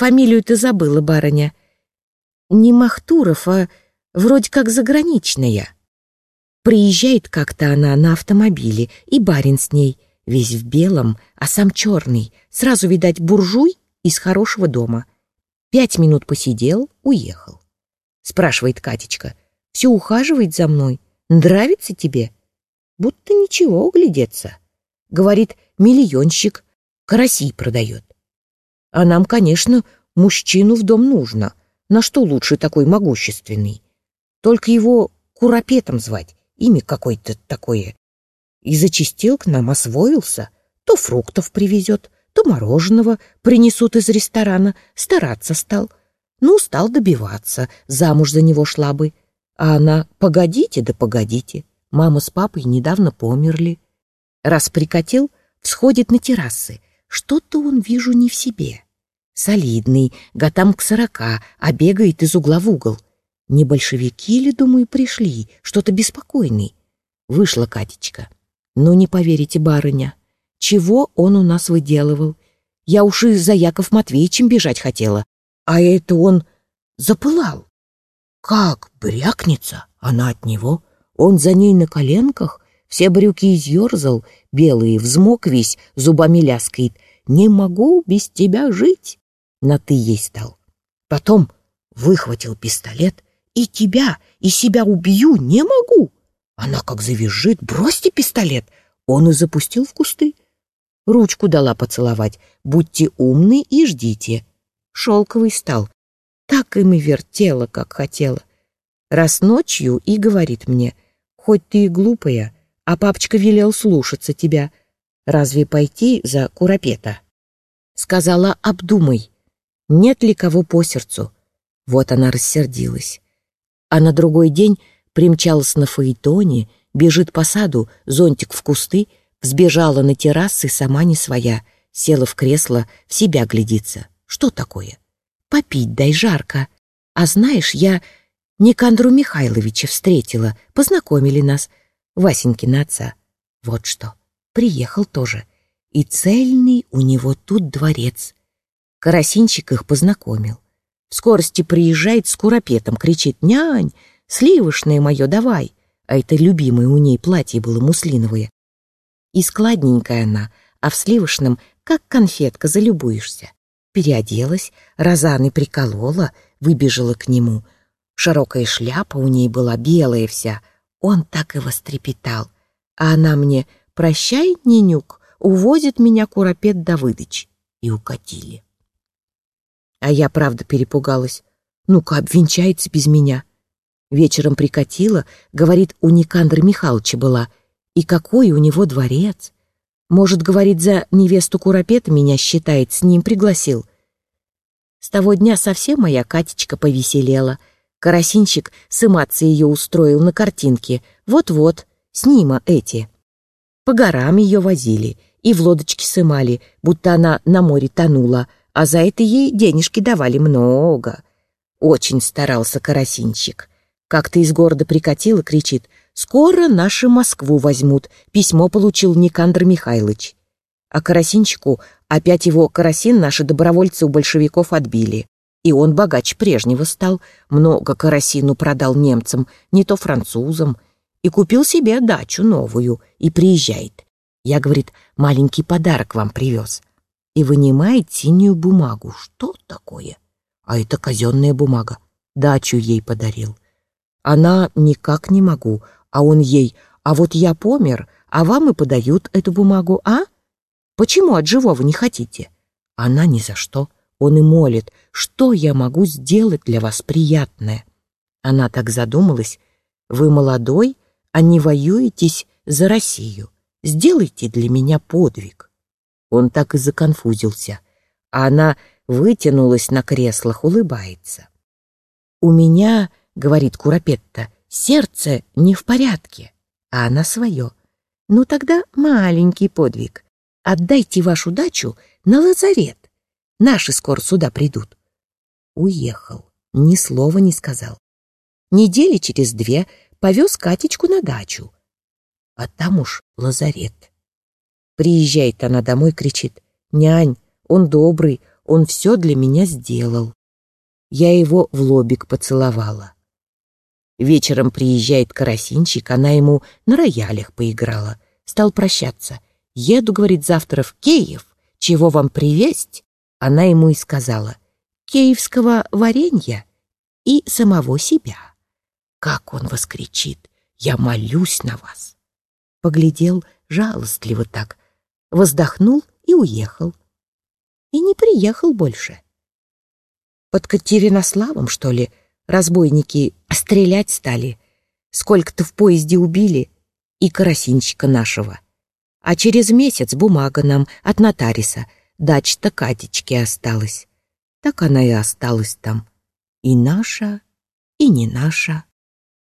Фамилию ты забыла, барыня. Не Махтуров, а вроде как заграничная. Приезжает как-то она на автомобиле, и барин с ней, весь в белом, а сам черный, сразу, видать, буржуй из хорошего дома. Пять минут посидел, уехал. Спрашивает Катечка, все ухаживает за мной, нравится тебе? Будто ничего углядеться. Говорит, миллионщик, карасей продает. А нам, конечно, мужчину в дом нужно. На что лучше такой могущественный? Только его Куропетом звать, имя какое-то такое. И зачистил к нам, освоился. То фруктов привезет, то мороженого принесут из ресторана. Стараться стал. Ну, стал добиваться, замуж за него шла бы. А она «погодите, да погодите». Мама с папой недавно померли. Раз прикатил, всходит на террасы. Что-то он, вижу, не в себе. Солидный, готам к сорока, а бегает из угла в угол. Не большевики ли, думаю, пришли, что-то беспокойный. Вышла Катечка. Ну, не поверите, барыня, чего он у нас выделывал. Я уж и за Яков Матвеевичем бежать хотела, а это он запылал. Как брякнется она от него, он за ней на коленках, все брюки изъерзал, белые, взмок весь, зубами ляскает. «Не могу без тебя жить!» На «ты» ей стал. Потом выхватил пистолет. «И тебя, и себя убью не могу!» Она как завизжит, бросьте пистолет. Он и запустил в кусты. Ручку дала поцеловать. Будьте умны и ждите. Шелковый стал. Так им и вертела, как хотела. Раз ночью и говорит мне, хоть ты и глупая, а папочка велел слушаться тебя. Разве пойти за Куропета? Сказала, обдумай, нет ли кого по сердцу. Вот она рассердилась. А на другой день примчалась на фаэтоне, бежит по саду, зонтик в кусты, взбежала на террасы, сама не своя, села в кресло, в себя глядится. Что такое? Попить дай жарко. А знаешь, я Никандру Михайловича встретила, познакомили нас. Васенькина отца. Вот что. Приехал тоже. И цельный у него тут дворец. Карасинчик их познакомил. В скорости приезжает с куропетом, кричит «Нянь, сливочное мое, давай!» А это любимое у ней платье было муслиновое. И складненькая она, а в сливочном, как конфетка, залюбуешься. Переоделась, розаны приколола, выбежала к нему. Широкая шляпа у ней была белая вся, он так и вострепетал. А она мне «Прощай, Нинюк, увозит меня Куропет Давыдыч». И укатили. А я, правда, перепугалась. Ну-ка, обвенчается без меня. Вечером прикатила, говорит, у Никандра Михайловича была. И какой у него дворец. Может, говорит, за невесту Куропета меня считает, с ним пригласил. С того дня совсем моя Катечка повеселела — Карасинчик с ее устроил на картинке. Вот-вот, снима эти. По горам ее возили и в лодочке сымали, будто она на море тонула, а за это ей денежки давали много. Очень старался Карасинчик. Как-то из города прикатил и кричит «Скоро наши Москву возьмут», письмо получил Никандр Михайлович. А Карасинчику опять его Карасин наши добровольцы у большевиков отбили. И он богаче прежнего стал, много карасину продал немцам, не то французам, и купил себе дачу новую, и приезжает. Я, говорит, маленький подарок вам привез. И вынимает синюю бумагу. Что такое? А это казенная бумага. Дачу ей подарил. Она никак не могу, а он ей, а вот я помер, а вам и подают эту бумагу, а? Почему от живого не хотите? Она ни за что. Он и молит, что я могу сделать для вас приятное. Она так задумалась. Вы молодой, а не воюетесь за Россию. Сделайте для меня подвиг. Он так и законфузился, а она вытянулась на креслах, улыбается. «У меня, — говорит Куропетта, — сердце не в порядке, а она свое. Ну тогда маленький подвиг. Отдайте вашу дачу на лазарет. Наши скоро сюда придут. Уехал, ни слова не сказал. Недели через две повез Катечку на дачу. А там уж лазарет. Приезжает она домой, кричит. «Нянь, он добрый, Он все для меня сделал. Я его в лобик поцеловала. Вечером приезжает карасинчик, она ему на роялях поиграла. Стал прощаться. «Еду, — говорит, — завтра в Киев. Чего вам привезть?» Она ему и сказала. «Киевского варенья и самого себя». Как он воскричит! «Я молюсь на вас!» Поглядел жалостливо так, воздохнул и уехал. И не приехал больше. Под Катеринославом, что ли, разбойники стрелять стали. Сколько-то в поезде убили и карасинчика нашего. А через месяц бумага нам от нотариса, дач-то Катечке осталась. Так она и осталась там. И наша, и не наша.